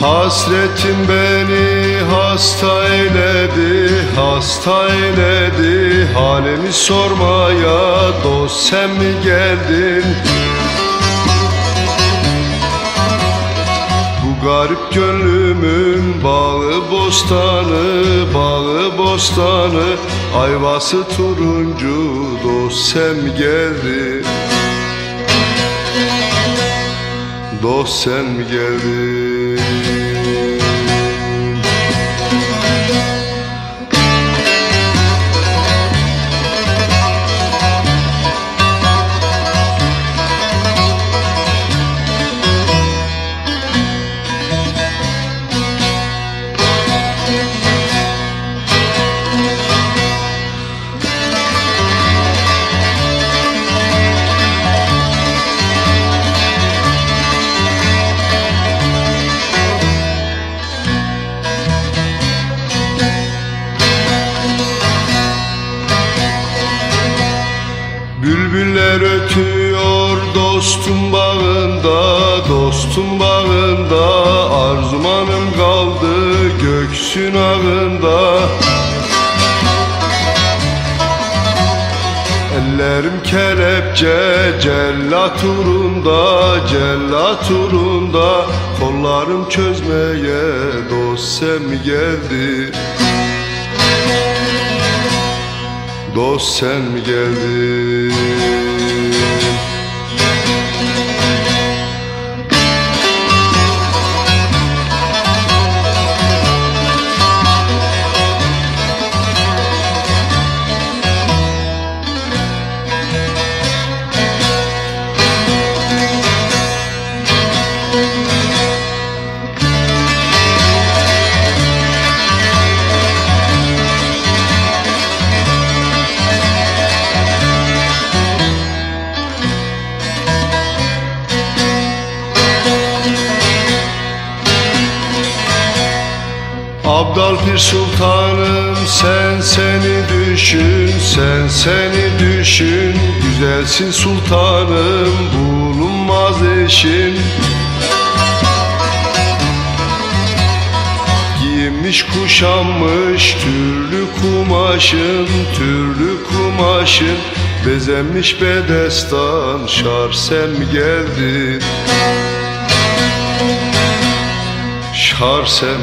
Hasretin beni hasta eyledi, hasta eyledi Halimi sormaya dost sen mi geldin? Bu garip gönlümün bağı bostanı, bağı bostanı Ayvası turuncu dost sen mi geldin? Dost sen mi geldin? Bülbüller ötüyor dostum bağında Dostum bağında. Arzumanım kaldı göksün ağında. Ellerim kelepçe cellat uğrunda Cellat uğrunda. Kollarım çözmeye dost sen mi geldi. Dost sen mi geldin? Abdal Pir Sultanım sen seni düşün Sen seni düşün. Güzelsin sultanım bulunmaz eşin. Giyinmiş kuşanmış türlü kumaşın Türlü kumaşın. Bezenmiş bedestan şar sen mi geldin Şar sen